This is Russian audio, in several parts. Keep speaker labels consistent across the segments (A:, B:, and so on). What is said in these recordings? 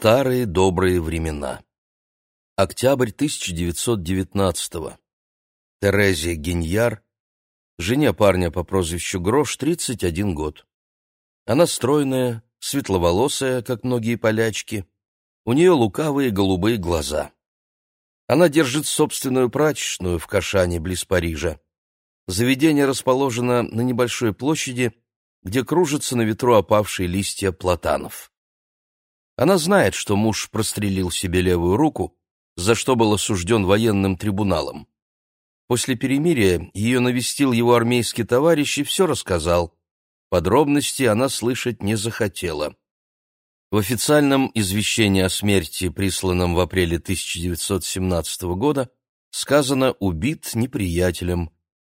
A: Старые добрые времена. Октябрь 1919-го. Терезия Геньяр, жене парня по прозвищу Грош, 31 год. Она стройная, светловолосая, как многие полячки. У нее лукавые голубые глаза. Она держит собственную прачечную в Кашане, близ Парижа. Заведение расположено на небольшой площади, где кружатся на ветру опавшие листья платанов. Она знает, что муж прострелил себе левую руку, за что был осужден военным трибуналом. После перемирия ее навестил его армейский товарищ и все рассказал. Подробности она слышать не захотела. В официальном извещении о смерти, присланном в апреле 1917 года, сказано «убит неприятелем».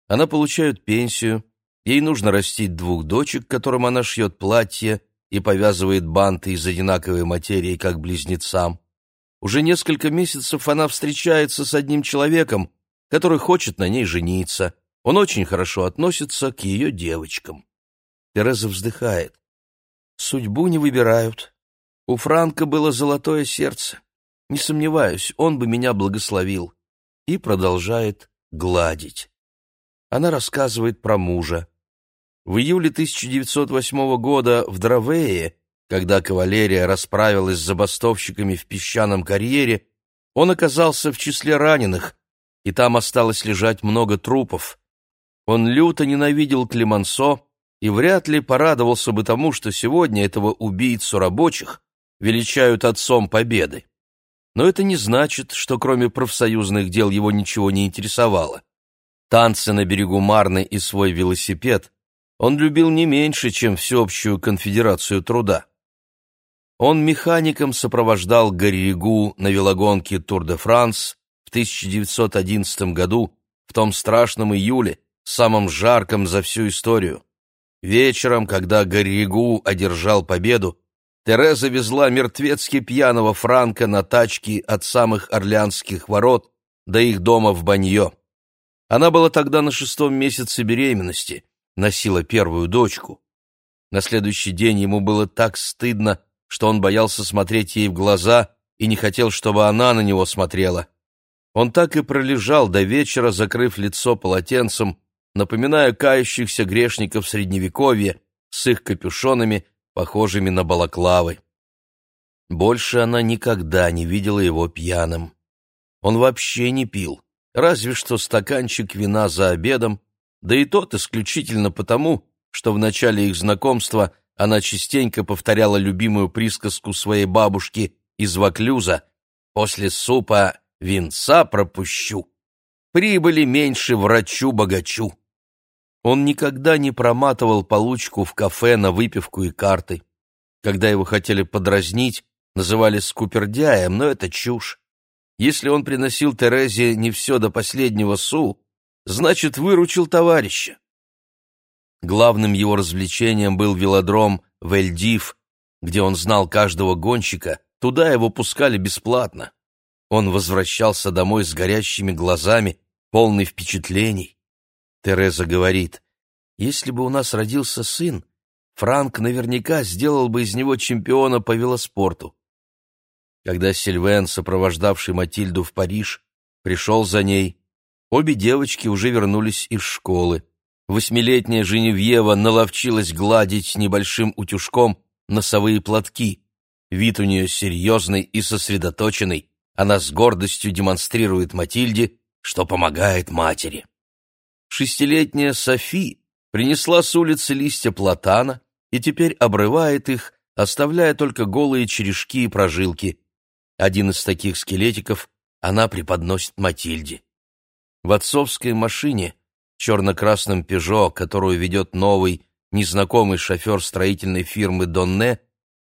A: Она получает пенсию, ей нужно растить двух дочек, которым она шьет платье и повязывает банты из одинаковой материи, как близнецам. Уже несколько месяцев она встречается с одним человеком, который хочет на ней жениться. Он очень хорошо относится к ее девочкам. Тереза вздыхает. Судьбу не выбирают. У Франка было золотое сердце. Не сомневаюсь, он бы меня благословил. И продолжает гладить. Она рассказывает про мужа. В июле 1908 года в Дравее, когда кавалерия расправилась с забастовщиками в песчаном карьере, он оказался в числе раненых, и там осталось лежать много трупов. Он люто ненавидел Климансо и вряд ли порадовался бы тому, что сегодня этого убийцу рабочих величают отцом победы. Но это не значит, что кроме профсоюзных дел его ничего не интересовало. Танцы на берегу Марны и свой велосипед он любил не меньше, чем всеобщую конфедерацию труда. Он механиком сопровождал Гарригу на велогонке Тур-де-Франс в 1911 году, в том страшном июле, самом жарком за всю историю. Вечером, когда Гарригу одержал победу, Тереза везла мертвецки пьяного Франка на тачке от самых Орлеанских ворот до их дома в Баньо. Она была тогда на шестом месяце беременности — носила первую дочку. На следующий день ему было так стыдно, что он боялся смотреть ей в глаза и не хотел, чтобы она на него смотрела. Он так и пролежал до вечера, закрыв лицо полотенцем, напоминая кающихся грешников Средневековья с их капюшонами, похожими на балаклавы. Больше она никогда не видела его пьяным. Он вообще не пил, разве что стаканчик вина за обедом да и тот исключительно потому, что в начале их знакомства она частенько повторяла любимую присказку своей бабушки из Ваклюза «После супа винца пропущу, прибыли меньше врачу-богачу». Он никогда не проматывал получку в кафе на выпивку и карты. Когда его хотели подразнить, называли скупердяем, но это чушь. Если он приносил Терезе не все до последнего су, значит, выручил товарища. Главным его развлечением был велодром в Эльдив, где он знал каждого гонщика, туда его пускали бесплатно. Он возвращался домой с горящими глазами, полный впечатлений. Тереза говорит, «Если бы у нас родился сын, Франк наверняка сделал бы из него чемпиона по велоспорту». Когда Сильвен, сопровождавший Матильду в Париж, пришел за ней, Обе девочки уже вернулись из школы. Восьмилетняя Женевьева наловчилась гладить небольшим утюжком носовые платки. Вид у нее серьезный и сосредоточенный. Она с гордостью демонстрирует Матильде, что помогает матери. Шестилетняя Софи принесла с улицы листья платана и теперь обрывает их, оставляя только голые черешки и прожилки. Один из таких скелетиков она преподносит Матильде. В отцовской машине, черно-красном «Пежо», которую ведет новый, незнакомый шофер строительной фирмы «Донне»,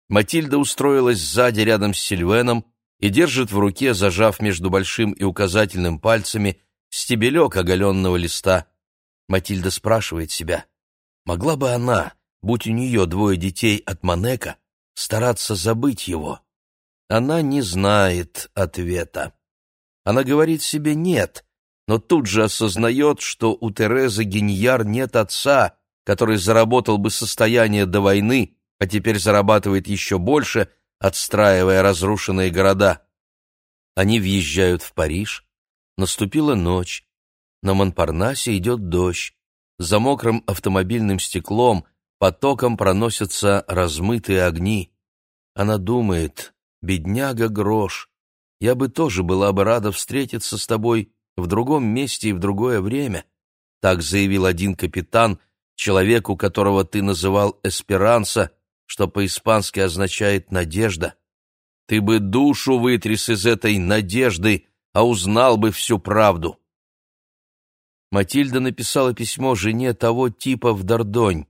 A: Матильда устроилась сзади рядом с Сильвеном и держит в руке, зажав между большим и указательным пальцами, стебелек оголенного листа. Матильда спрашивает себя, могла бы она, будь у нее двое детей от Манека, стараться забыть его? Она не знает ответа. Она говорит себе «нет», но тут же осознает, что у Терезы Геньяр нет отца, который заработал бы состояние до войны, а теперь зарабатывает еще больше, отстраивая разрушенные города. Они въезжают в Париж. Наступила ночь. На Монпарнасе идет дождь. За мокрым автомобильным стеклом потоком проносятся размытые огни. Она думает, бедняга Грош, я бы тоже была бы рада встретиться с тобой в другом месте и в другое время, так заявил один капитан, человеку, которого ты называл Эсперанса, что по-испански означает «надежда». Ты бы душу вытряс из этой надежды, а узнал бы всю правду. Матильда написала письмо жене того типа в Дордонь.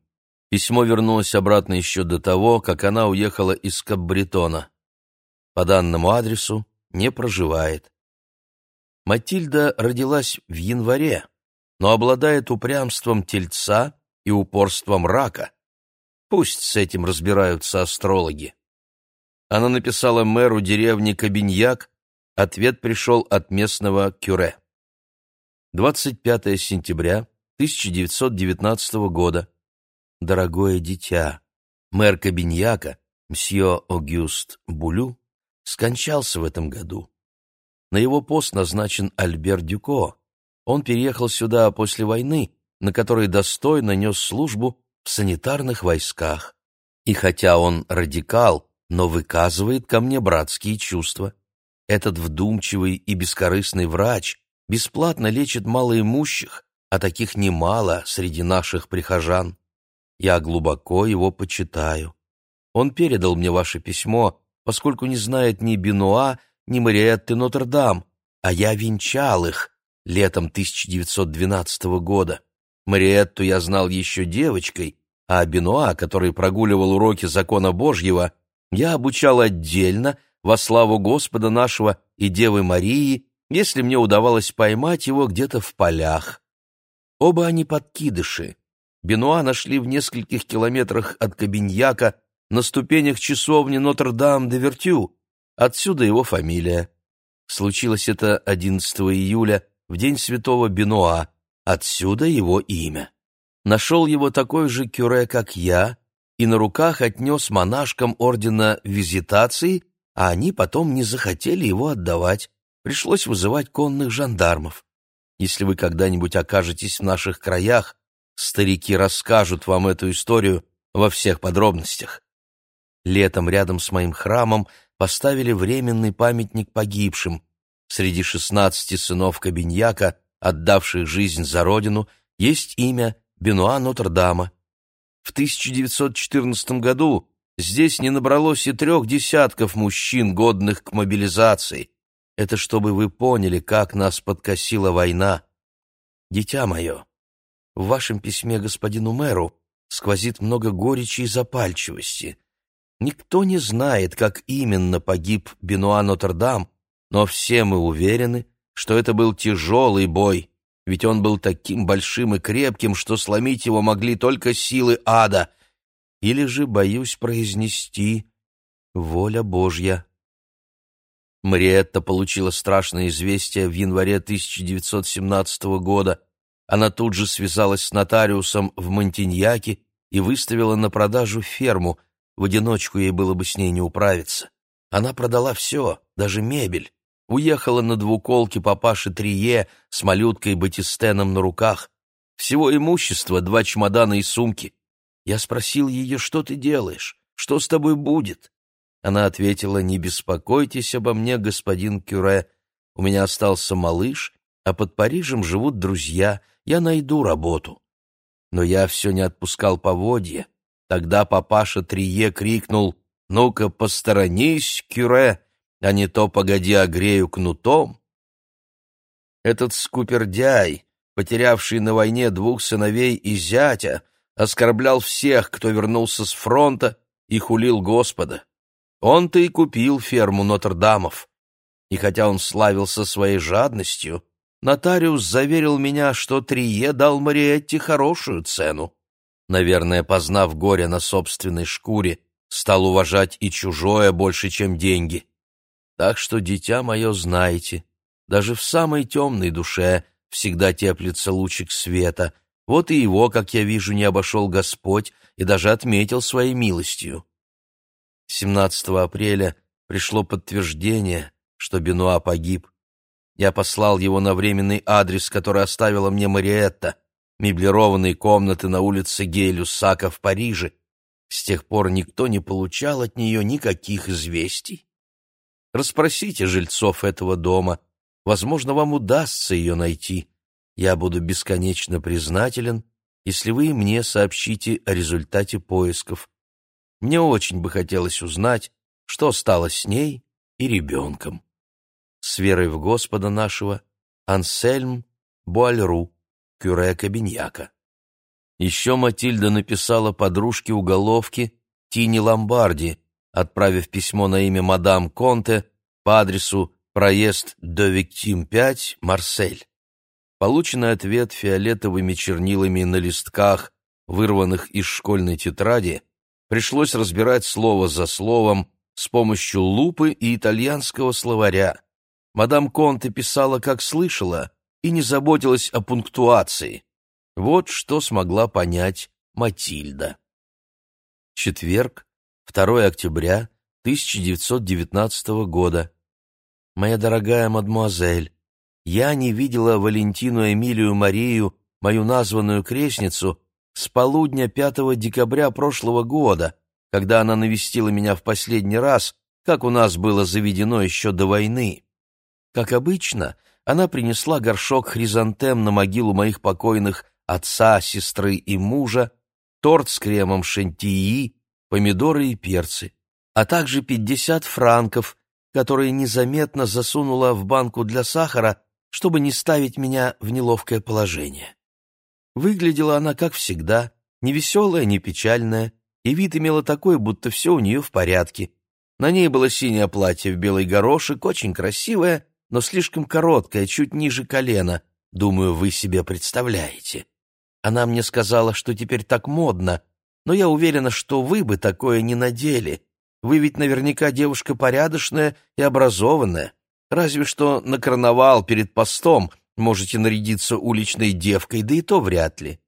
A: Письмо вернулось обратно еще до того, как она уехала из Каббретона. По данному адресу не проживает. Матильда родилась в январе, но обладает упрямством тельца и упорством рака. Пусть с этим разбираются астрологи. Она написала мэру деревни Кабиньяк, ответ пришел от местного кюре. 25 сентября 1919 года. Дорогое дитя, мэр Кабиньяка, мсье Огюст Булю, скончался в этом году. На его пост назначен Альбер Дюко. Он переехал сюда после войны, на которой достойно нес службу в санитарных войсках. И хотя он радикал, но выказывает ко мне братские чувства. Этот вдумчивый и бескорыстный врач бесплатно лечит малоимущих, а таких немало среди наших прихожан. Я глубоко его почитаю. Он передал мне ваше письмо, поскольку не знает ни Бенуа, ни Мариетты Нотр-Дам, а я венчал их летом 1912 года. Мариетту я знал еще девочкой, а Бенуа, который прогуливал уроки закона Божьего, я обучал отдельно, во славу Господа нашего и Девы Марии, если мне удавалось поймать его где-то в полях. Оба они подкидыши. Бенуа нашли в нескольких километрах от Кабиньяка на ступенях часовни Нотр-Дам-де-Вертю. Отсюда его фамилия. Случилось это 11 июля, в день святого Бенуа. Отсюда его имя. Нашел его такой же кюре, как я, и на руках отнес монашкам ордена визитации, а они потом не захотели его отдавать. Пришлось вызывать конных жандармов. Если вы когда-нибудь окажетесь в наших краях, старики расскажут вам эту историю во всех подробностях. Летом рядом с моим храмом поставили временный памятник погибшим. Среди шестнадцати сынов Кабиньяка, отдавших жизнь за родину, есть имя Бенуа Нотр-Дама. В 1914 году здесь не набралось и трех десятков мужчин, годных к мобилизации. Это чтобы вы поняли, как нас подкосила война. Дитя мое, в вашем письме господину мэру сквозит много горечи и запальчивости. Никто не знает, как именно погиб Бенуа Нотр-Дам, но все мы уверены, что это был тяжелый бой, ведь он был таким большим и крепким, что сломить его могли только силы ада. Или же, боюсь произнести, воля Божья. Мариетта получила страшное известие в январе 1917 года. Она тут же связалась с нотариусом в Монтиньяке и выставила на продажу ферму, в одиночку ей было бы с ней не управиться. Она продала все, даже мебель. Уехала на двуколке папаши Трие с малюткой Батистеном на руках. Всего имущества два чемодана и сумки. Я спросил ее, что ты делаешь, что с тобой будет? Она ответила, не беспокойтесь обо мне, господин Кюре. У меня остался малыш, а под Парижем живут друзья, я найду работу. Но я все не отпускал поводья Тогда папаша Трие крикнул «Ну-ка, посторонись, Кюре, а не то погоди огрею кнутом». Этот скупердяй, потерявший на войне двух сыновей и зятя, оскорблял всех, кто вернулся с фронта и хулил Господа. Он-то и купил ферму Нотр-Дамов. И хотя он славился своей жадностью, нотариус заверил меня, что Трие дал Мариетте хорошую цену наверное, познав горе на собственной шкуре, стал уважать и чужое больше, чем деньги. Так что, дитя мое, знайте, даже в самой темной душе всегда теплится лучик света. Вот и его, как я вижу, не обошел Господь и даже отметил своей милостью. 17 апреля пришло подтверждение, что Бенуа погиб. Я послал его на временный адрес, который оставила мне Мариетта, меблированные комнаты на улице Гей-Люсака в Париже. С тех пор никто не получал от нее никаких известий. Расспросите жильцов этого дома. Возможно, вам удастся ее найти. Я буду бесконечно признателен, если вы мне сообщите о результате поисков. Мне очень бы хотелось узнать, что стало с ней и ребенком. С верой в Господа нашего, Ансельм Буальру, кюре Кабиньяка. Еще Матильда написала подружке уголовки Тине Ломбарди, отправив письмо на имя мадам Конте по адресу проезд до Виктим 5, Марсель. Полученный ответ фиолетовыми чернилами на листках, вырванных из школьной тетради, пришлось разбирать слово за словом с помощью лупы и итальянского словаря. Мадам Конте писала, как слышала, и не заботилась о пунктуации. Вот что смогла понять Матильда. Четверг, 2 октября 1919 года. Моя дорогая мадемуазель, я не видела Валентину Эмилию Марию, мою названную крестницу, с полудня 5 декабря прошлого года, когда она навестила меня в последний раз, как у нас было заведено еще до войны. Как обычно, она принесла горшок хризантем на могилу моих покойных отца, сестры и мужа, торт с кремом шантии, помидоры и перцы, а также пятьдесят франков, которые незаметно засунула в банку для сахара, чтобы не ставить меня в неловкое положение. Выглядела она, как всегда, не веселая, не печальная, и вид имела такой, будто все у нее в порядке. На ней было синее платье в белый горошек, очень красивое, но слишком короткое, чуть ниже колена. Думаю, вы себе представляете. Она мне сказала, что теперь так модно, но я уверена, что вы бы такое не надели. Вы ведь наверняка девушка порядочная и образованная. Разве что на карнавал перед постом можете нарядиться уличной девкой, да и то вряд ли.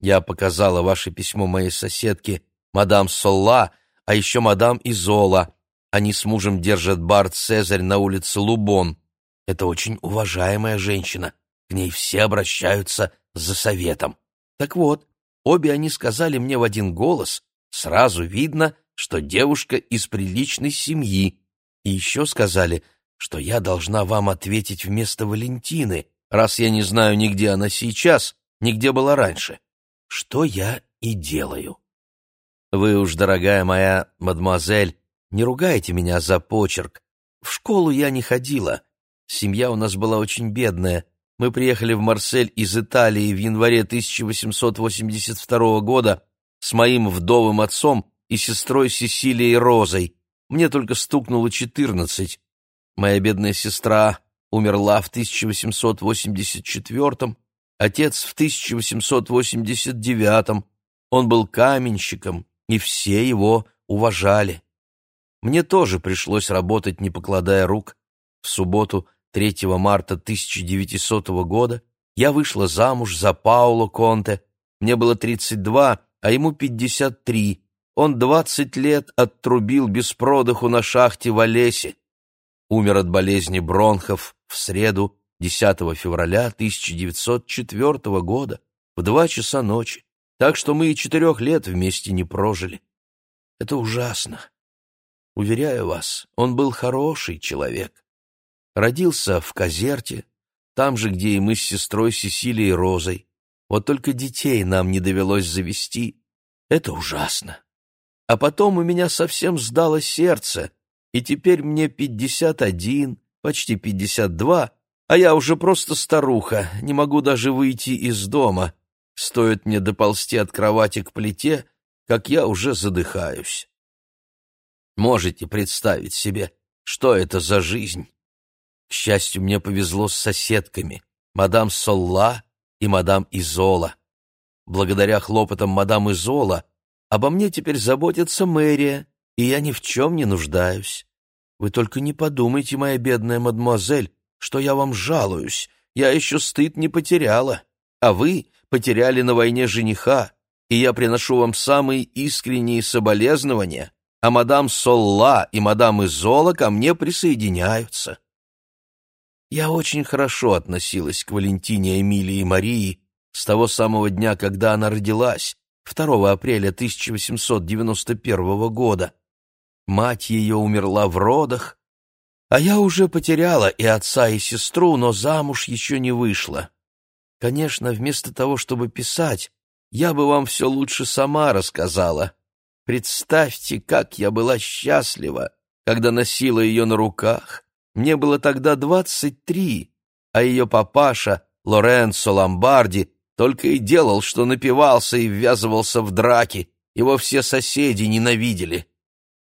A: Я показала ваше письмо моей соседке, мадам Солла, а еще мадам Изола. Они с мужем держат бар «Цезарь» на улице Лубон. Это очень уважаемая женщина. К ней все обращаются за советом. Так вот, обе они сказали мне в один голос, сразу видно, что девушка из приличной семьи, и еще сказали, что я должна вам ответить вместо Валентины, раз я не знаю, нигде она сейчас, нигде была раньше. Что я и делаю. Вы уж, дорогая моя мадемуазель, не ругайте меня за почерк. В школу я не ходила. Семья у нас была очень бедная, мы приехали в Марсель из Италии в январе 1882 года с моим вдовым отцом и сестрой Сесилией Розой. Мне только стукнуло четырнадцать. Моя бедная сестра умерла в 1884 отец в 1889 Он был каменщиком, и все его уважали. Мне тоже пришлось работать, не покладая рук. В субботу 3 марта 1900 года я вышла замуж за Пауло Конте. Мне было 32, а ему 53. Он 20 лет оттрубил без продыху на шахте в Олесе. Умер от болезни бронхов в среду 10 февраля 1904 года в два часа ночи, так что мы и четырех лет вместе не прожили. Это ужасно. Уверяю вас, он был хороший человек. Родился в Казерте, там же, где и мы с сестрой Сесилией Розой. Вот только детей нам не довелось завести. Это ужасно. А потом у меня совсем сдало сердце, и теперь мне пятьдесят один, почти пятьдесят два, а я уже просто старуха, не могу даже выйти из дома. Стоит мне доползти от кровати к плите, как я уже задыхаюсь. Можете представить себе, что это за жизнь? К счастью, мне повезло с соседками, мадам Солла и мадам Изола. Благодаря хлопотам мадам Изола обо мне теперь заботится мэрия, и я ни в чем не нуждаюсь. Вы только не подумайте, моя бедная мадемуазель, что я вам жалуюсь. Я еще стыд не потеряла, а вы потеряли на войне жениха, и я приношу вам самые искренние соболезнования, а мадам Солла и мадам Изола ко мне присоединяются. Я очень хорошо относилась к Валентине Эмилии Марии с того самого дня, когда она родилась, 2 апреля 1891 года. Мать ее умерла в родах, а я уже потеряла и отца, и сестру, но замуж еще не вышла. Конечно, вместо того, чтобы писать, я бы вам все лучше сама рассказала. Представьте, как я была счастлива, когда носила ее на руках. Мне было тогда двадцать три, а ее папаша, Лоренцо Ломбарди, только и делал, что напивался и ввязывался в драки, его все соседи ненавидели.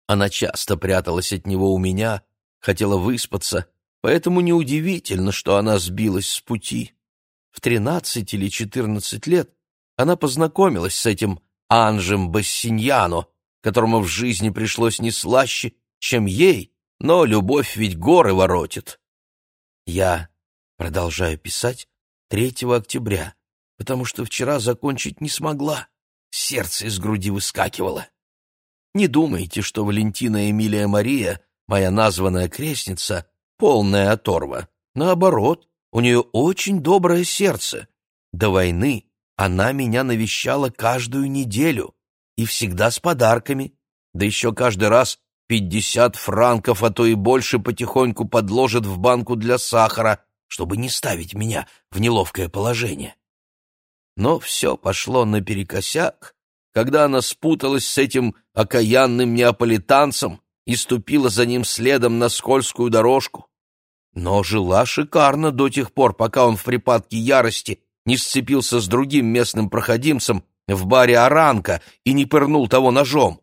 A: Она часто пряталась от него у меня, хотела выспаться, поэтому неудивительно, что она сбилась с пути. В тринадцать или четырнадцать лет она познакомилась с этим Анжем Бассиньяно, которому в жизни пришлось не слаще, чем ей, но любовь ведь горы воротит. Я продолжаю писать 3 октября, потому что вчера закончить не смогла. Сердце из груди выскакивало. Не думайте, что Валентина Эмилия Мария, моя названная крестница, полная оторва. Наоборот, у нее очень доброе сердце. До войны она меня навещала каждую неделю и всегда с подарками, да еще каждый раз пятьдесят франков, а то и больше потихоньку подложит в банку для сахара, чтобы не ставить меня в неловкое положение. Но все пошло наперекосяк, когда она спуталась с этим окаянным неаполитанцем и ступила за ним следом на скользкую дорожку. Но жила шикарно до тех пор, пока он в припадке ярости не сцепился с другим местным проходимцем в баре «Аранка» и не пырнул того ножом.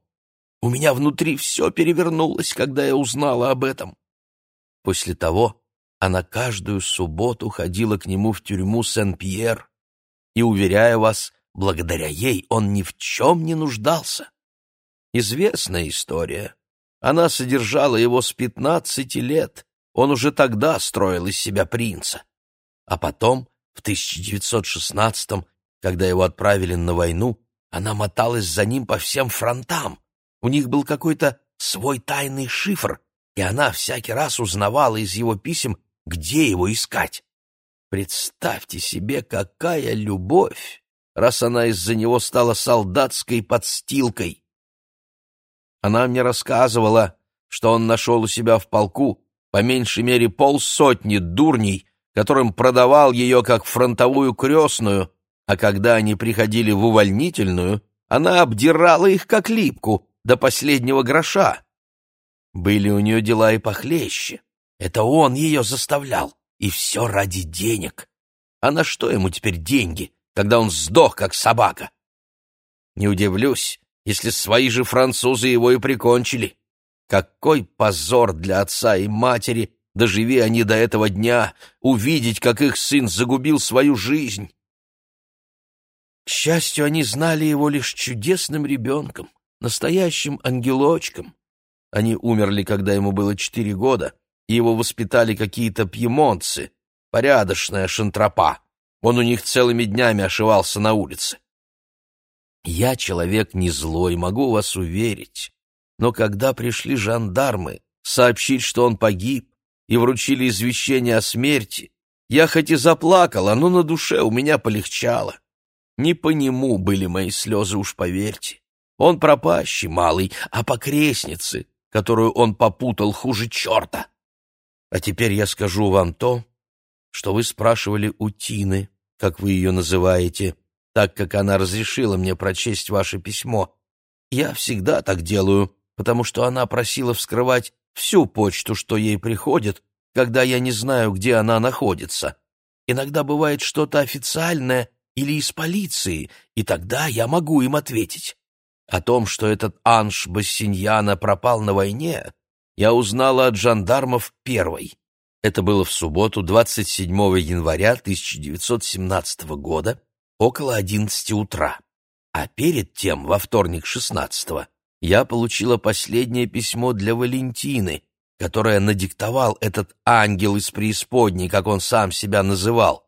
A: У меня внутри все перевернулось, когда я узнала об этом. После того она каждую субботу ходила к нему в тюрьму Сен-Пьер, и, уверяю вас, благодаря ей он ни в чем не нуждался. Известная история. Она содержала его с пятнадцати лет, он уже тогда строил из себя принца. А потом, в 1916-м, когда его отправили на войну, она моталась за ним по всем фронтам. У них был какой-то свой тайный шифр, и она всякий раз узнавала из его писем, где его искать. Представьте себе, какая любовь, раз она из-за него стала солдатской подстилкой. Она мне рассказывала, что он нашел у себя в полку по меньшей мере полсотни дурней, которым продавал ее как фронтовую крестную, а когда они приходили в увольнительную, она обдирала их как липку до последнего гроша. Были у нее дела и похлеще. Это он ее заставлял. И все ради денег. А на что ему теперь деньги, когда он сдох, как собака? Не удивлюсь, если свои же французы его и прикончили. Какой позор для отца и матери, доживи они до этого дня, увидеть, как их сын загубил свою жизнь. К счастью, они знали его лишь чудесным ребенком, настоящим ангелочком. Они умерли, когда ему было четыре года, и его воспитали какие-то пьемонцы, порядочная шантропа. Он у них целыми днями ошивался на улице. Я человек не злой, могу вас уверить. Но когда пришли жандармы сообщить, что он погиб, и вручили извещение о смерти, я хоть и заплакала, но на душе у меня полегчало. Не по нему были мои слезы, уж поверьте. Он пропащий малый, а по крестнице, которую он попутал хуже черта. А теперь я скажу вам то, что вы спрашивали у Тины, как вы ее называете, так как она разрешила мне прочесть ваше письмо. Я всегда так делаю, потому что она просила вскрывать всю почту, что ей приходит, когда я не знаю, где она находится. Иногда бывает что-то официальное или из полиции, и тогда я могу им ответить. О том, что этот Анж Бассиньяна пропал на войне, я узнала от жандармов первой. Это было в субботу, 27 января 1917 года, около 11 утра. А перед тем, во вторник 16 я получила последнее письмо для Валентины, которое надиктовал этот ангел из преисподней, как он сам себя называл.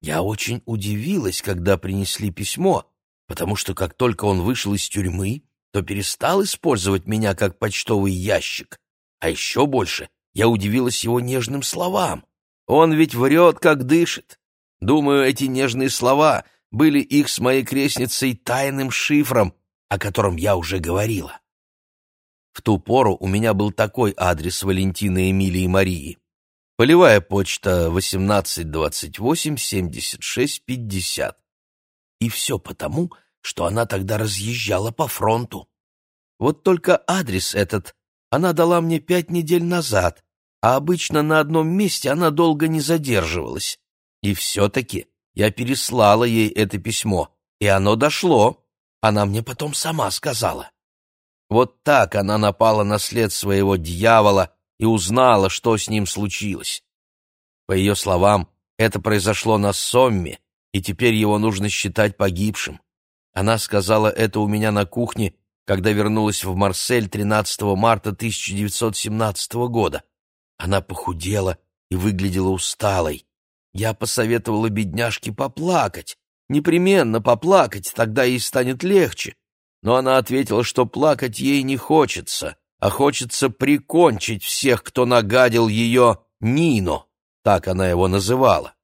A: Я очень удивилась, когда принесли письмо, потому что как только он вышел из тюрьмы, то перестал использовать меня как почтовый ящик. А еще больше я удивилась его нежным словам. Он ведь врет, как дышит. Думаю, эти нежные слова были их с моей крестницей тайным шифром, о котором я уже говорила. В ту пору у меня был такой адрес Валентины Эмилии Марии. Полевая почта 1828-76-50. И все потому, что она тогда разъезжала по фронту. Вот только адрес этот она дала мне пять недель назад, а обычно на одном месте она долго не задерживалась. И все-таки я переслала ей это письмо, и оно дошло. Она мне потом сама сказала. Вот так она напала на след своего дьявола и узнала, что с ним случилось. По ее словам, это произошло на Сомме, и теперь его нужно считать погибшим. Она сказала это у меня на кухне, когда вернулась в Марсель 13 марта 1917 года. Она похудела и выглядела усталой. Я посоветовала бедняжке поплакать, непременно поплакать, тогда ей станет легче. Но она ответила, что плакать ей не хочется, а хочется прикончить всех, кто нагадил ее Нино, так она его называла.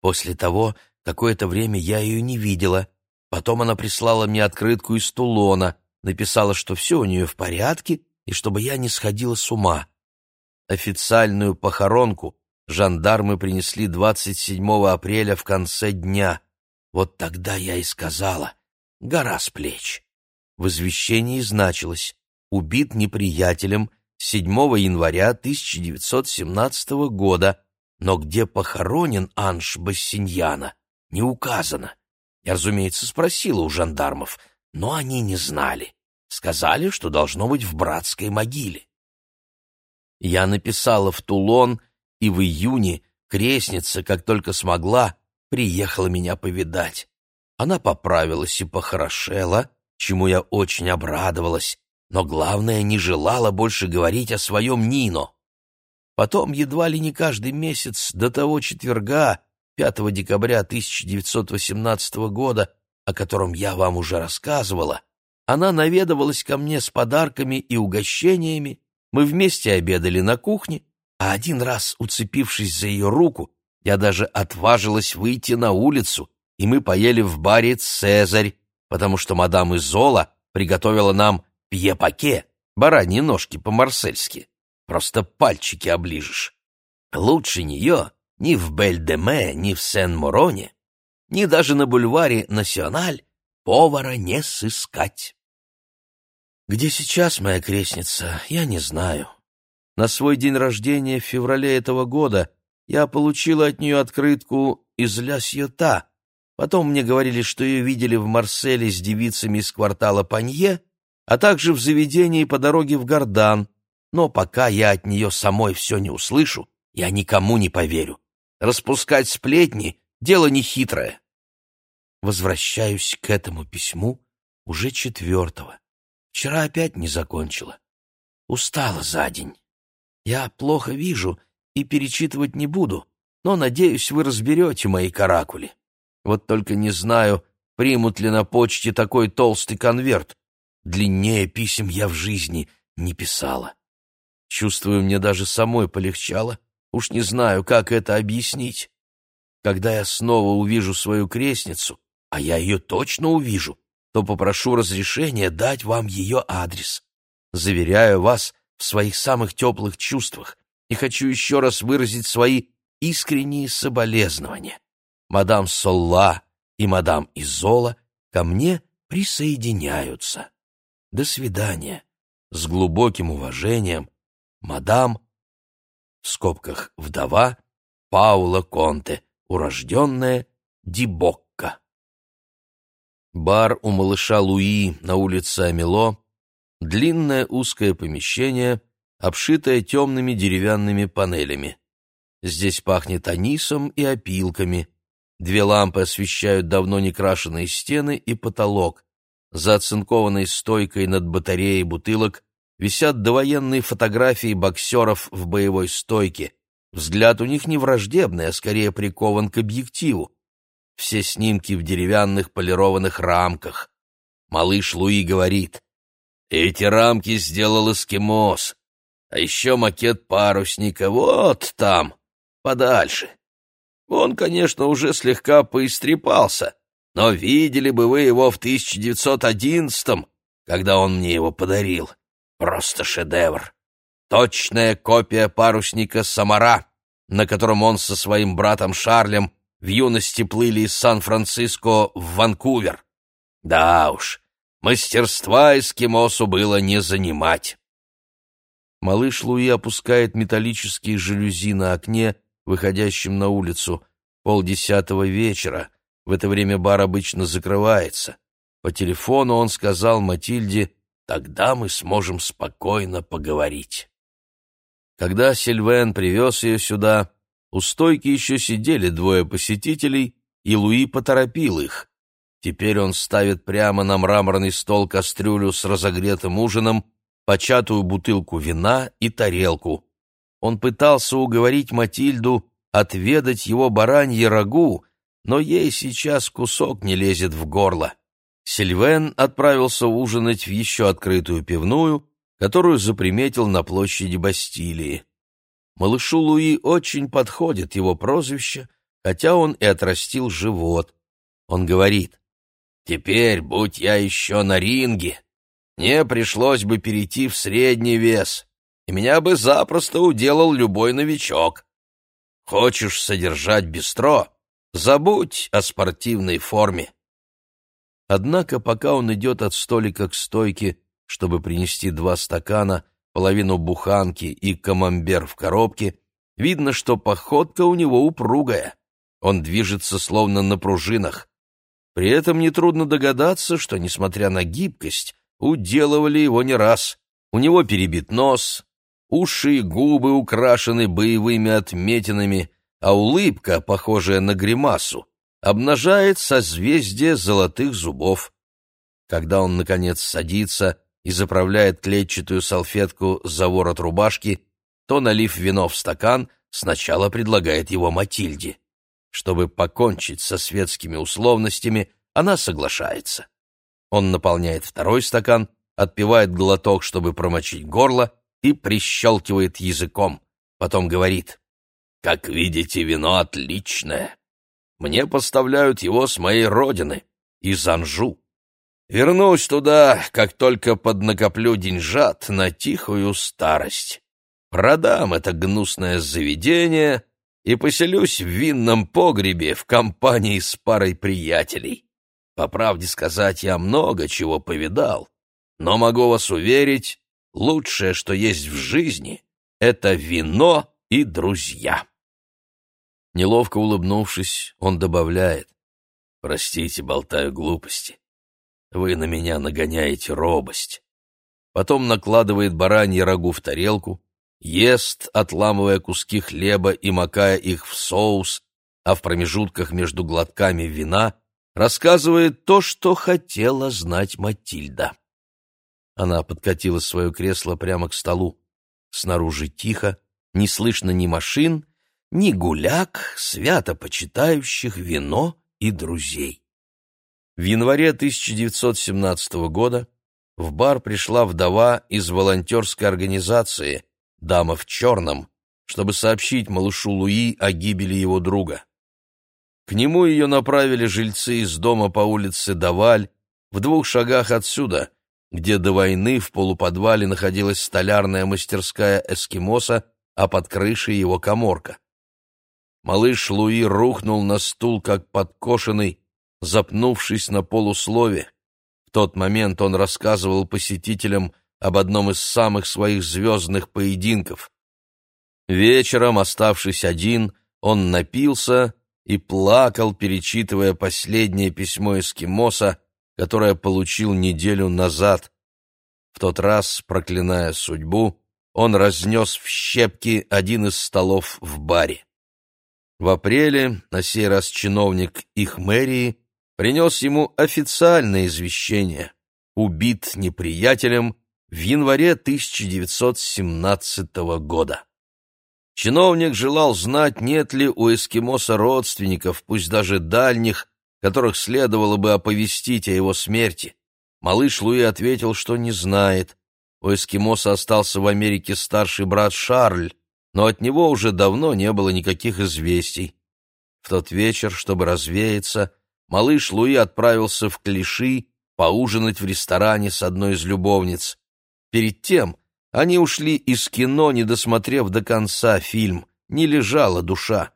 A: После того какое-то время я ее не видела. Потом она прислала мне открытку из Тулона, написала, что все у нее в порядке и чтобы я не сходила с ума. Официальную похоронку жандармы принесли 27 апреля в конце дня. Вот тогда я и сказала «Гора с плеч». В извещении значилось «Убит неприятелем 7 января 1917 года, но где похоронен Анш Бассиньяна, не указано». Я, разумеется, спросила у жандармов, но они не знали. Сказали, что должно быть в братской могиле. Я написала в Тулон, и в июне крестница, как только смогла, приехала меня повидать. Она поправилась и похорошела, чему я очень обрадовалась, но, главное, не желала больше говорить о своем Нино. Потом, едва ли не каждый месяц до того четверга, 5 декабря 1918 года, о котором я вам уже рассказывала, она наведывалась ко мне с подарками и угощениями, мы вместе обедали на кухне, а один раз, уцепившись за ее руку, я даже отважилась выйти на улицу, и мы поели в баре «Цезарь», потому что мадам Изола приготовила нам пье-паке, бараньи ножки по-марсельски. Просто пальчики оближешь. Лучше нее ни в Бель-де-Ме, ни в Сен-Мороне, ни даже на бульваре «Националь» повара не сыскать. Где сейчас моя крестница, я не знаю. На свой день рождения в феврале этого года я получила от нее открытку из Ля Сьота. Потом мне говорили, что ее видели в Марселе с девицами из квартала Панье, а также в заведении по дороге в Гордан. Но пока я от нее самой все не услышу, я никому не поверю. Распускать сплетни — дело нехитрое. Возвращаюсь к этому письму уже четвертого. Вчера опять не закончила. Устала за день. Я плохо вижу и перечитывать не буду, но, надеюсь, вы разберете мои каракули. Вот только не знаю, примут ли на почте такой толстый конверт. Длиннее писем я в жизни не писала. Чувствую, мне даже самой полегчало. Уж не знаю, как это объяснить. Когда я снова увижу свою крестницу, а я ее точно увижу, то попрошу разрешения дать вам ее адрес. Заверяю вас, в своих самых теплых чувствах и хочу еще раз выразить свои искренние соболезнования. Мадам Солла и мадам Изола ко мне присоединяются. До свидания. С глубоким уважением, мадам, в скобках вдова, Паула Конте, урожденная Дибокка. Бар у малыша Луи на улице Амело Длинное узкое помещение, обшитое темными деревянными панелями. Здесь пахнет анисом и опилками. Две лампы освещают давно не крашеные стены и потолок. За оцинкованной стойкой над батареей бутылок висят довоенные фотографии боксеров в боевой стойке. Взгляд у них не враждебный, а скорее прикован к объективу. Все снимки в деревянных полированных рамках. малыш Луи говорит, «Эти рамки сделал эскимос, а еще макет парусника вот там, подальше. Он, конечно, уже слегка поистрепался, но видели бы вы его в 1911-м, когда он мне его подарил. Просто шедевр. Точная копия парусника «Самара», на котором он со своим братом Шарлем в юности плыли из Сан-Франциско в Ванкувер. Да уж, мастерства эскимосу было не занимать. Малыш Луи опускает металлические жалюзи на окне, выходящем на улицу. Полдесятого вечера. В это время бар обычно закрывается. По телефону он сказал Матильде, «Тогда мы сможем спокойно поговорить». Когда Сильвен привез ее сюда, у стойки еще сидели двое посетителей, и Луи поторопил их. Теперь он ставит прямо на мраморный стол кастрюлю с разогретым ужином, початую бутылку вина и тарелку. Он пытался уговорить Матильду отведать его баранье рагу, но ей сейчас кусок не лезет в горло. Сильвен отправился ужинать в еще открытую пивную, которую заприметил на площади Бастилии. Малышу Луи очень подходит его прозвище, хотя он и отрастил живот. Он говорит, «Теперь, будь я еще на ринге, мне пришлось бы перейти в средний вес, и меня бы запросто уделал любой новичок. Хочешь содержать бистро? Забудь о спортивной форме. Однако, пока он идет от столика к стойке, чтобы принести два стакана, половину буханки и камамбер в коробке, видно, что походка у него упругая. Он движется словно на пружинах. При этом нетрудно догадаться, что, несмотря на гибкость, уделывали его не раз. У него перебит нос, уши и губы украшены боевыми отметинами, а улыбка, похожая на гримасу, обнажает созвездие золотых зубов. Когда он, наконец, садится и заправляет клетчатую салфетку за ворот рубашки, то, налив вино в стакан, сначала предлагает его Матильде. Чтобы покончить со светскими условностями, она соглашается. Он наполняет второй стакан, отпивает глоток, чтобы промочить горло, и прищелкивает языком. Потом говорит, «Как видите, вино отличное. Мне поставляют его с моей родины, из Анжу. Вернусь туда, как только поднакоплю деньжат на тихую старость. Продам это гнусное заведение и поселюсь в винном погребе в компании с парой приятелей. По правде сказать, я много чего повидал, но могу вас уверить, лучшее, что есть в жизни, это вино и друзья. Неловко улыбнувшись, он добавляет, «Простите, болтаю глупости. Вы на меня нагоняете робость». Потом накладывает баранье рагу в тарелку, ест, отламывая куски хлеба и макая их в соус, а в промежутках между глотками вина рассказывает то, что хотела знать Матильда. Она подкатила свое кресло прямо к столу. Снаружи тихо, не слышно ни машин, ни гуляк, свято почитающих вино и друзей. В январе 1917 года в бар пришла вдова из волонтерской организации «Дама в черном», чтобы сообщить малышу Луи о гибели его друга. К нему ее направили жильцы из дома по улице Даваль, в двух шагах отсюда, где до войны в полуподвале находилась столярная мастерская эскимоса, а под крышей его коморка. Малыш Луи рухнул на стул, как подкошенный, запнувшись на полуслове. В тот момент он рассказывал посетителям об одном из самых своих звездных поединков. Вечером, оставшись один, он напился и плакал, перечитывая последнее письмо эскимоса, которое получил неделю назад. В тот раз, проклиная судьбу, он разнес в щепки один из столов в баре. В апреле, на сей раз чиновник их мэрии, принес ему официальное извещение. Убит неприятелем в январе 1917 года. Чиновник желал знать, нет ли у эскимоса родственников, пусть даже дальних, которых следовало бы оповестить о его смерти. Малыш Луи ответил, что не знает. У эскимоса остался в Америке старший брат Шарль, но от него уже давно не было никаких известий. В тот вечер, чтобы развеяться, малыш Луи отправился в Клиши поужинать в ресторане с одной из любовниц. Перед тем они ушли из кино, не досмотрев до конца фильм. Не лежала душа.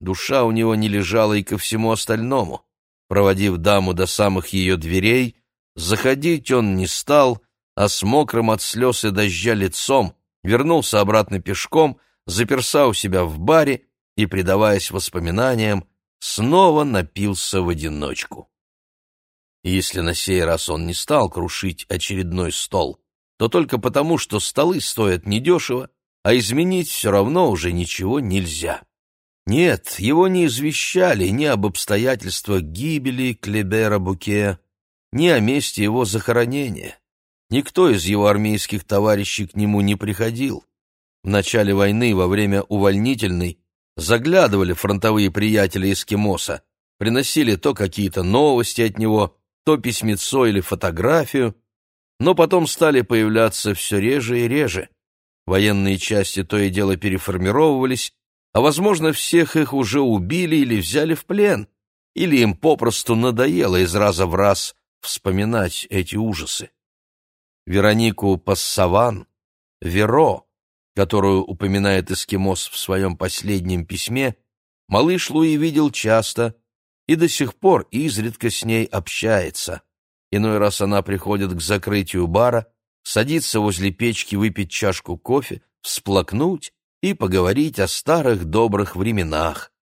A: Душа у него не лежала и ко всему остальному. Проводив даму до самых ее дверей, заходить он не стал, а с мокрым от слез и дождя лицом вернулся обратно пешком, заперся у себя в баре и, предаваясь воспоминаниям, снова напился в одиночку. если на сей раз он не стал крушить очередной стол, то только потому, что столы стоят недешево, а изменить все равно уже ничего нельзя. Нет, его не извещали ни об обстоятельствах гибели Клебера Буке, ни о месте его захоронения. Никто из его армейских товарищей к нему не приходил. В начале войны, во время увольнительной, заглядывали фронтовые приятели эскимоса, приносили то какие-то новости от него, то письмецо или фотографию, но потом стали появляться все реже и реже. Военные части то и дело переформировывались, а, возможно, всех их уже убили или взяли в плен, или им попросту надоело из раза в раз вспоминать эти ужасы. Веронику Пассаван, Веро, которую упоминает эскимос в своем последнем письме, малыш Луи видел часто и до сих пор изредка с ней общается. Иной раз она приходит к закрытию бара, садится возле печки выпить чашку кофе, всплакнуть и поговорить о старых добрых временах.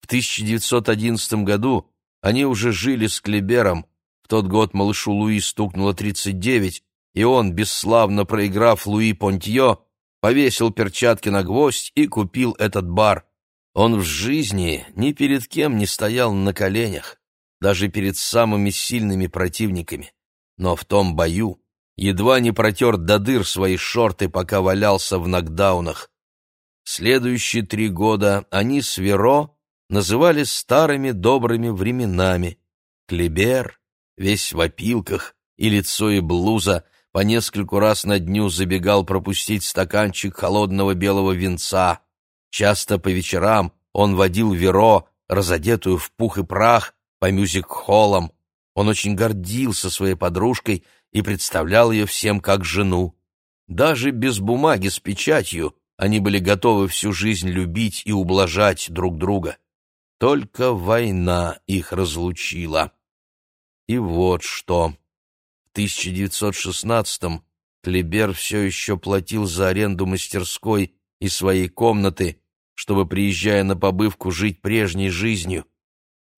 A: В 1911 году они уже жили с Клебером, в тот год малышу Луи стукнуло 39, и он, бесславно проиграв Луи Понтье, повесил перчатки на гвоздь и купил этот бар. Он в жизни ни перед кем не стоял на коленях, даже перед самыми сильными противниками. Но в том бою едва не протер до дыр свои шорты, пока валялся в нокдаунах. Следующие три года они с Веро называли старыми добрыми временами. Клебер, весь в опилках, и лицо, и блуза — по нескольку раз на дню забегал пропустить стаканчик холодного белого винца. Часто по вечерам он водил Веро, разодетую в пух и прах, по мюзик-холлам. Он очень гордился своей подружкой и представлял ее всем как жену. Даже без бумаги с печатью они были готовы всю жизнь любить и ублажать друг друга. Только война их разлучила. И вот что. 1916-м Клебер все еще платил за аренду мастерской и своей комнаты, чтобы, приезжая на побывку, жить прежней жизнью.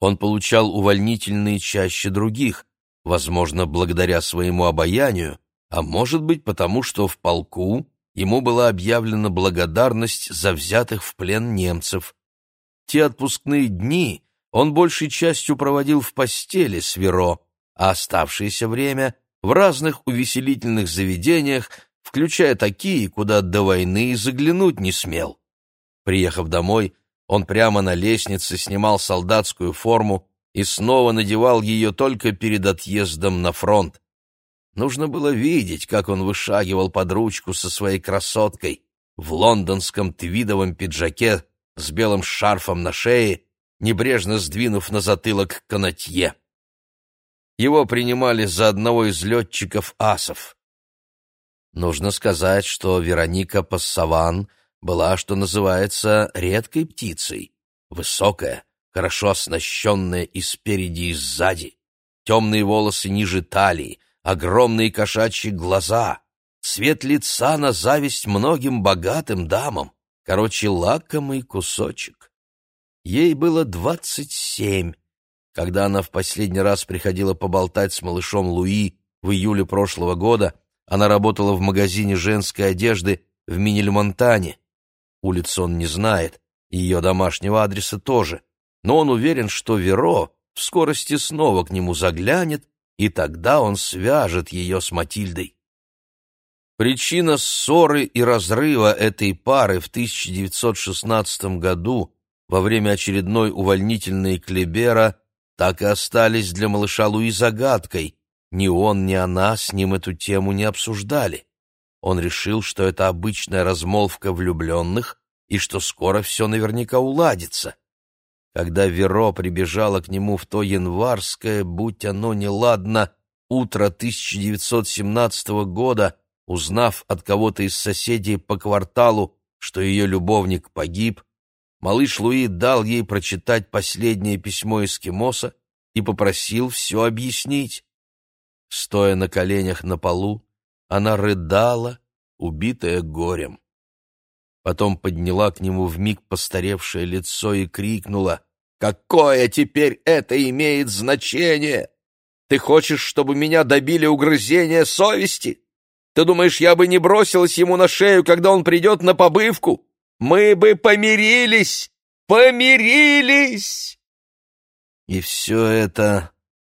A: Он получал увольнительные чаще других, возможно, благодаря своему обаянию, а может быть потому, что в полку ему была объявлена благодарность за взятых в плен немцев. Те отпускные дни он большей частью проводил в постели с Веро, а оставшееся время в разных увеселительных заведениях, включая такие, куда до войны заглянуть не смел. Приехав домой, он прямо на лестнице снимал солдатскую форму и снова надевал ее только перед отъездом на фронт. Нужно было видеть, как он вышагивал под ручку со своей красоткой в лондонском твидовом пиджаке с белым шарфом на шее, небрежно сдвинув на затылок канатье. Его принимали за одного из летчиков асов. Нужно сказать, что Вероника Пассаван была, что называется, редкой птицей. Высокая, хорошо оснащенная и спереди, и сзади. Темные волосы ниже талии, огромные кошачьи глаза, цвет лица на зависть многим богатым дамам. Короче, лакомый кусочек. Ей было двадцать семь, когда она в последний раз приходила поболтать с малышом Луи в июле прошлого года, она работала в магазине женской одежды в Минельмонтане. Улицу он не знает, и ее домашнего адреса тоже, но он уверен, что Веро в скорости снова к нему заглянет, и тогда он свяжет ее с Матильдой. Причина ссоры и разрыва этой пары в 1916 году во время очередной увольнительной Клебера так и остались для малыша Луи загадкой, ни он, ни она с ним эту тему не обсуждали. Он решил, что это обычная размолвка влюбленных и что скоро все наверняка уладится. Когда Веро прибежала к нему в то январское, будь оно неладно, утро 1917 года, узнав от кого-то из соседей по кварталу, что ее любовник погиб, малыш Луи дал ей прочитать последнее письмо эскимоса и попросил все объяснить. Стоя на коленях на полу, она рыдала, убитая горем. Потом подняла к нему вмиг постаревшее лицо и крикнула «Какое теперь это имеет значение? Ты хочешь, чтобы меня добили угрызения совести? Ты думаешь, я бы не бросилась ему на шею, когда он придет на побывку? Мы бы помирились! Помирились!» И все это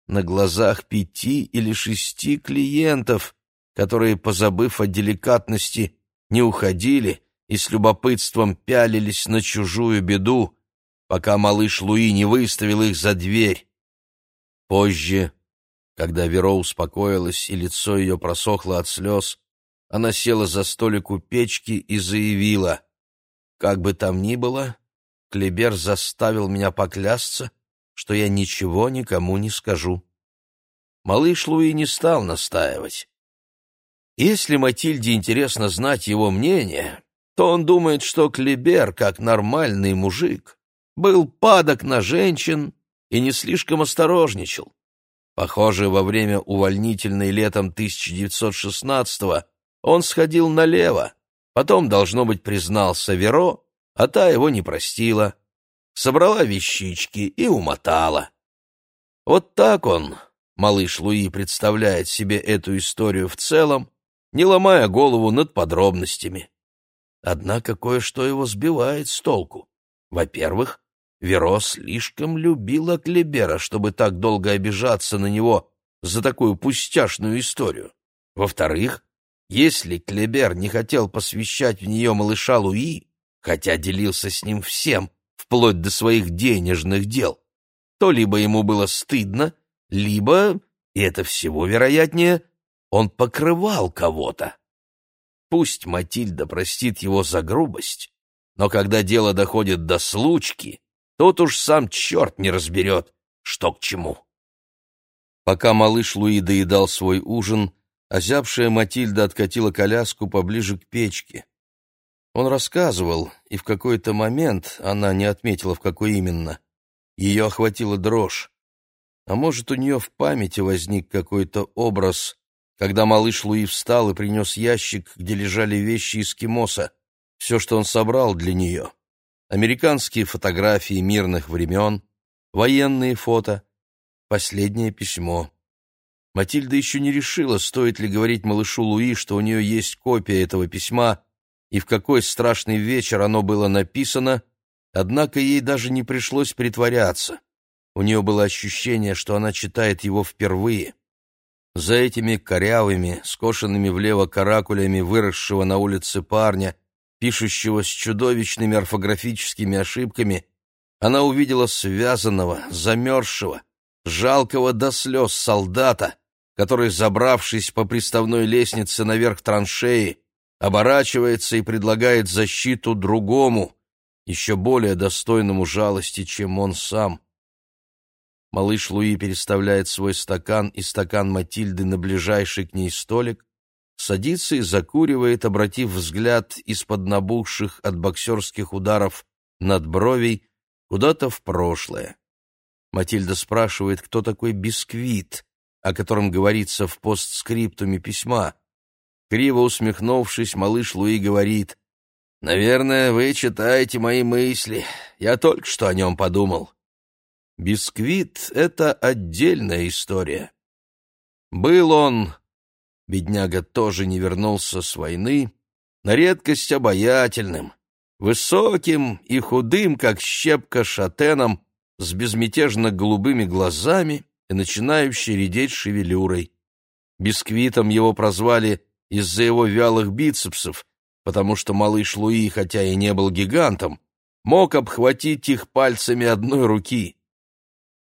A: на глазах пяти или шести клиентов, которые, позабыв о деликатности, не уходили и с любопытством пялились на чужую беду, пока малыш Луи не выставил их за дверь. Позже, когда Веро успокоилась и лицо ее просохло от слез, она села за столик у печки и заявила, «Как бы там ни было, Клебер заставил меня поклясться, что я ничего никому не скажу. Малыш Луи не стал настаивать. Если Матильде интересно знать его мнение, то он думает, что Клебер, как нормальный мужик, был падок на женщин и не слишком осторожничал. Похоже, во время увольнительной летом 1916-го он сходил налево, потом, должно быть, признался Веро, а та его не простила собрала вещички и умотала. Вот так он, малыш Луи, представляет себе эту историю в целом, не ломая голову над подробностями. Однако кое-что его сбивает с толку. Во-первых, Веро слишком любила Клебера, чтобы так долго обижаться на него за такую пустяшную историю. Во-вторых, если Клебер не хотел посвящать в нее малыша Луи, хотя делился с ним всем, вплоть до своих денежных дел, то либо ему было стыдно, либо, и это всего вероятнее, он покрывал кого-то. Пусть Матильда простит его за грубость, но когда дело доходит до случки, тут уж сам черт не разберет, что к чему. Пока малыш Луи доедал свой ужин, озябшая Матильда откатила коляску поближе к печке. Он рассказывал, и в какой-то момент, она не отметила, в какой именно, ее охватила дрожь. А может, у нее в памяти возник какой-то образ, когда малыш Луи встал и принес ящик, где лежали вещи эскимоса, все, что он собрал для нее. Американские фотографии мирных времен, военные фото, последнее письмо. Матильда еще не решила, стоит ли говорить малышу Луи, что у нее есть копия этого письма, и в какой страшный вечер оно было написано, однако ей даже не пришлось притворяться. У нее было ощущение, что она читает его впервые. За этими корявыми, скошенными влево каракулями выросшего на улице парня, пишущего с чудовищными орфографическими ошибками, она увидела связанного, замерзшего, жалкого до слез солдата, который, забравшись по приставной лестнице наверх траншеи, оборачивается и предлагает защиту другому, еще более достойному жалости, чем он сам. Малыш Луи переставляет свой стакан и стакан Матильды на ближайший к ней столик, садится и закуривает, обратив взгляд из-под набухших от боксерских ударов над бровей куда-то в прошлое. Матильда спрашивает, кто такой бисквит, о котором говорится в постскриптуме письма. Криво усмехнувшись, малыш Луи говорит, «Наверное, вы читаете мои мысли. Я только что о нем подумал». Бисквит — это отдельная история. Был он, бедняга тоже не вернулся с войны, на редкость обаятельным, высоким и худым, как щепка шатеном, с безмятежно голубыми глазами и начинающей редеть шевелюрой. Бисквитом его прозвали из-за его вялых бицепсов, потому что малыш Луи, хотя и не был гигантом, мог обхватить их пальцами одной руки.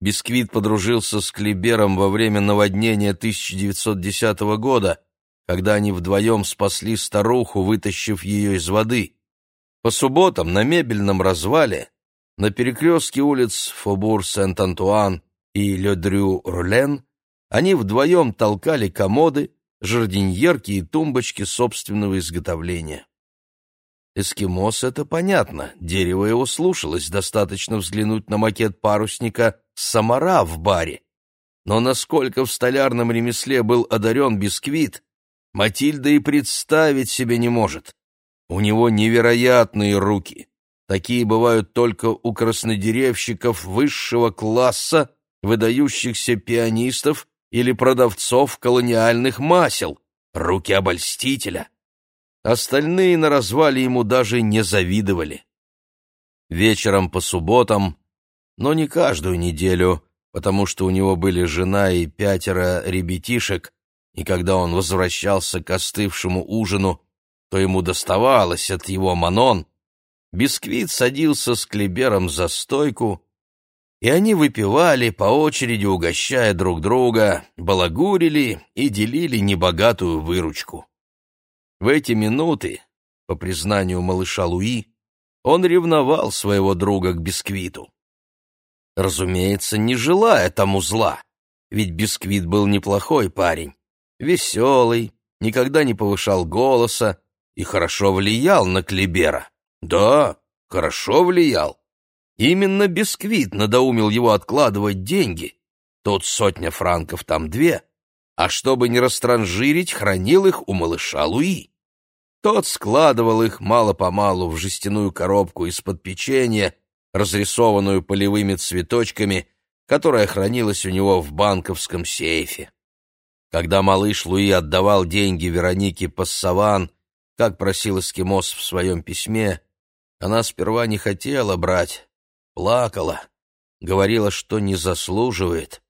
A: Бисквит подружился с Клибером во время наводнения 1910 года, когда они вдвоем спасли старуху, вытащив ее из воды. По субботам на мебельном развале, на перекрестке улиц Фобур-Сент-Антуан и Ле-Дрю-Рулен, они вдвоем толкали комоды, жардиньерки и тумбочки собственного изготовления. Эскимос — это понятно, дерево его слушалось, достаточно взглянуть на макет парусника «Самара» в баре. Но насколько в столярном ремесле был одарен бисквит, Матильда и представить себе не может. У него невероятные руки. Такие бывают только у краснодеревщиков высшего класса, выдающихся пианистов или продавцов колониальных масел, руки обольстителя. Остальные на развале ему даже не завидовали. Вечером по субботам, но не каждую неделю, потому что у него были жена и пятеро ребятишек, и когда он возвращался к остывшему ужину, то ему доставалось от его манон, бисквит садился с Клебером за стойку и они выпивали, по очереди угощая друг друга, балагурили и делили небогатую выручку. В эти минуты, по признанию малыша Луи, он ревновал своего друга к бисквиту. Разумеется, не желая тому зла, ведь бисквит был неплохой парень, веселый, никогда не повышал голоса и хорошо влиял на Клибера. Да, хорошо влиял. Именно бисквит надоумил его откладывать деньги. Тут сотня франков, там две. А чтобы не растранжирить, хранил их у малыша Луи. Тот складывал их мало-помалу в жестяную коробку из-под печенья, разрисованную полевыми цветочками, которая хранилась у него в банковском сейфе. Когда малыш Луи отдавал деньги Веронике Пассаван, как просил эскимос в своем письме, она сперва не хотела брать, Плакала, говорила, что не заслуживает.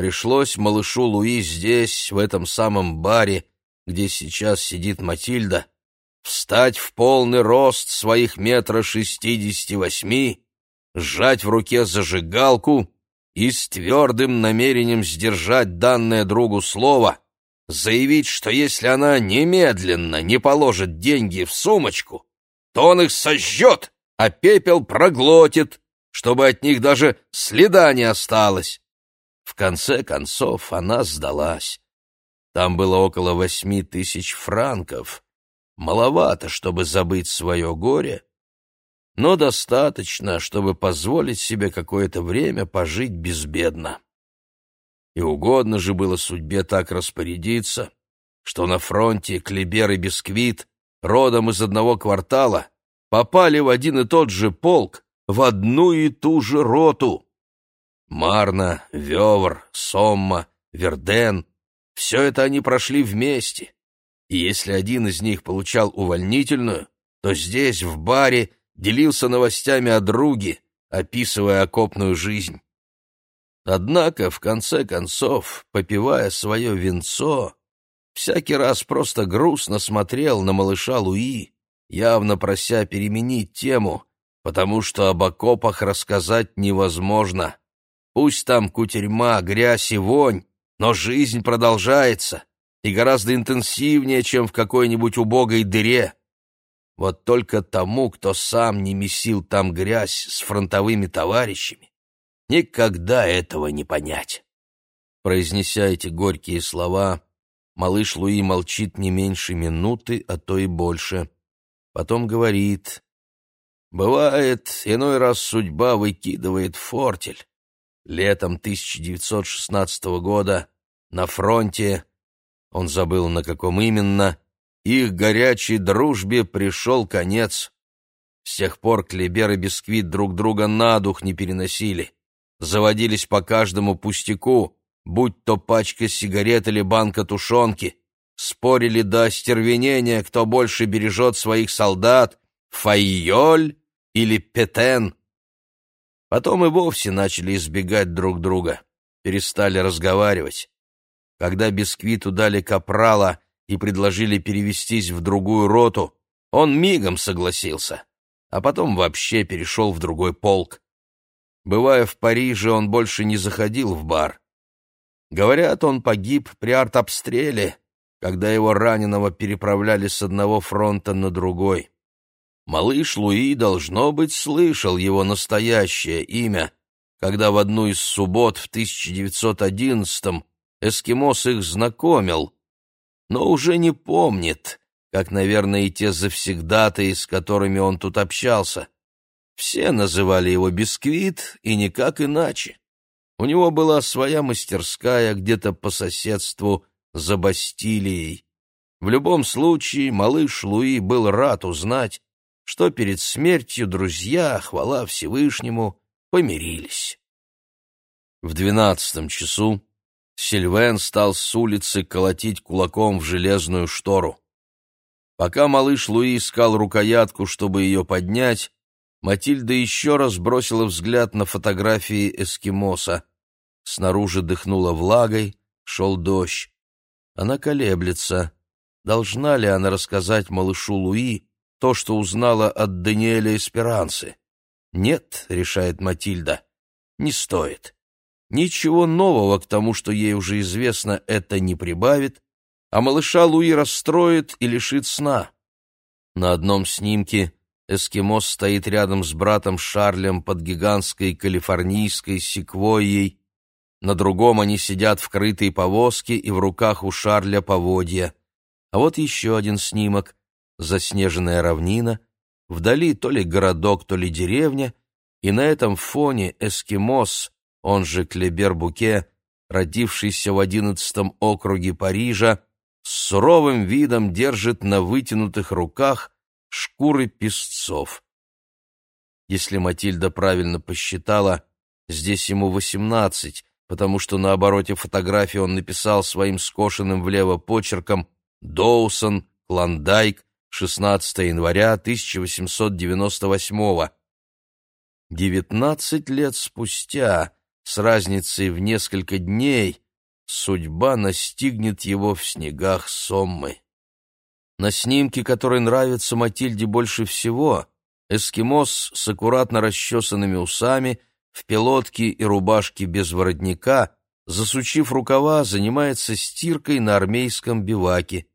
A: Пришлось малышу Луи здесь, в этом самом баре, где сейчас сидит Матильда, встать в полный рост своих метра шестидесяти восьми, сжать в руке зажигалку и с твердым намерением сдержать данное другу слово, заявить, что если она немедленно не положит деньги в сумочку, то он их сожжет а пепел проглотит, чтобы от них даже следа не осталось. В конце концов она сдалась. Там было около восьми тысяч франков. Маловато, чтобы забыть свое горе, но достаточно, чтобы позволить себе какое-то время пожить безбедно. И угодно же было судьбе так распорядиться, что на фронте Клебер и Бисквит, родом из одного квартала, попали в один и тот же полк, в одну и ту же роту. Марна, Вевр, Сомма, Верден — все это они прошли вместе. И если один из них получал увольнительную, то здесь, в баре, делился новостями о друге, описывая окопную жизнь. Однако, в конце концов, попивая свое венцо, всякий раз просто грустно смотрел на малыша Луи, явно прося переменить тему, потому что об окопах рассказать невозможно. Пусть там кутерьма, грязь и вонь, но жизнь продолжается, и гораздо интенсивнее, чем в какой-нибудь убогой дыре. Вот только тому, кто сам не месил там грязь с фронтовыми товарищами, никогда этого не понять. Произнеся эти горькие слова, малыш Луи молчит не меньше минуты, а то и больше. Потом говорит, «Бывает, иной раз судьба выкидывает фортель. Летом 1916 года на фронте, он забыл на каком именно, их горячей дружбе пришел конец. С тех пор Клебер и Бисквит друг друга на дух не переносили, заводились по каждому пустяку, будь то пачка сигарет или банка тушенки, спорили до остервенения, кто больше бережет своих солдат, Файоль или Петен. Потом и вовсе начали избегать друг друга, перестали разговаривать. Когда Бисквиту дали капрала и предложили перевестись в другую роту, он мигом согласился, а потом вообще перешел в другой полк. Бывая в Париже, он больше не заходил в бар. Говорят, он погиб при артобстреле, когда его раненого переправляли с одного фронта на другой. Малыш Луи, должно быть, слышал его настоящее имя, когда в одну из суббот в 1911-м эскимос их знакомил, но уже не помнит, как, наверное, и те завсегдатые, с которыми он тут общался. Все называли его Бисквит, и никак иначе. У него была своя мастерская где-то по соседству за Бастилией. В любом случае, малыш Луи был рад узнать, что перед смертью друзья, хвала Всевышнему, помирились. В двенадцатом часу Сильвен стал с улицы колотить кулаком в железную штору. Пока малыш Луи искал рукоятку, чтобы ее поднять, Матильда еще раз бросила взгляд на фотографии эскимоса. Снаружи дыхнуло влагой, шел дождь. Она колеблется. Должна ли она рассказать малышу Луи то, что узнала от Даниэля Эсперанцы? Нет, решает Матильда, не стоит. Ничего нового к тому, что ей уже известно, это не прибавит, а малыша Луи расстроит и лишит сна. На одном снимке эскимос стоит рядом с братом Шарлем под гигантской калифорнийской секвойей, на другом они сидят в крытой повозке и в руках у Шарля поводья. А вот еще один снимок — заснеженная равнина, вдали то ли городок, то ли деревня, и на этом фоне эскимос он же Клебер-Буке, родившийся в одиннадцатом округе Парижа, с суровым видом держит на вытянутых руках шкуры песцов. Если Матильда правильно посчитала, здесь ему восемнадцать, потому что на обороте фотографии он написал своим скошенным влево почерком «Доусон, Клондайк, 16 января 1898 Девятнадцать лет спустя с разницей в несколько дней судьба настигнет его в снегах Соммы. На снимке, который нравится Матильде больше всего, эскимос с аккуратно расчесанными усами, в пилотке и рубашке без воротника, засучив рукава, занимается стиркой на армейском биваке.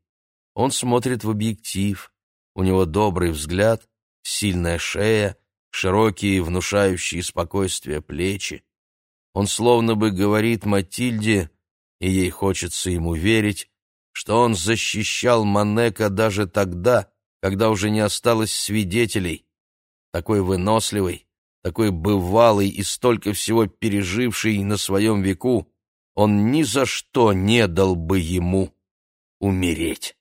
A: Он смотрит в объектив, у него добрый взгляд, сильная шея, широкие, внушающие спокойствие плечи. Он словно бы говорит Матильде, и ей хочется ему верить, что он защищал Манека даже тогда, когда уже не осталось свидетелей. Такой выносливый, такой бывалый и столько всего переживший на своем веку, он ни за что не дал бы ему умереть.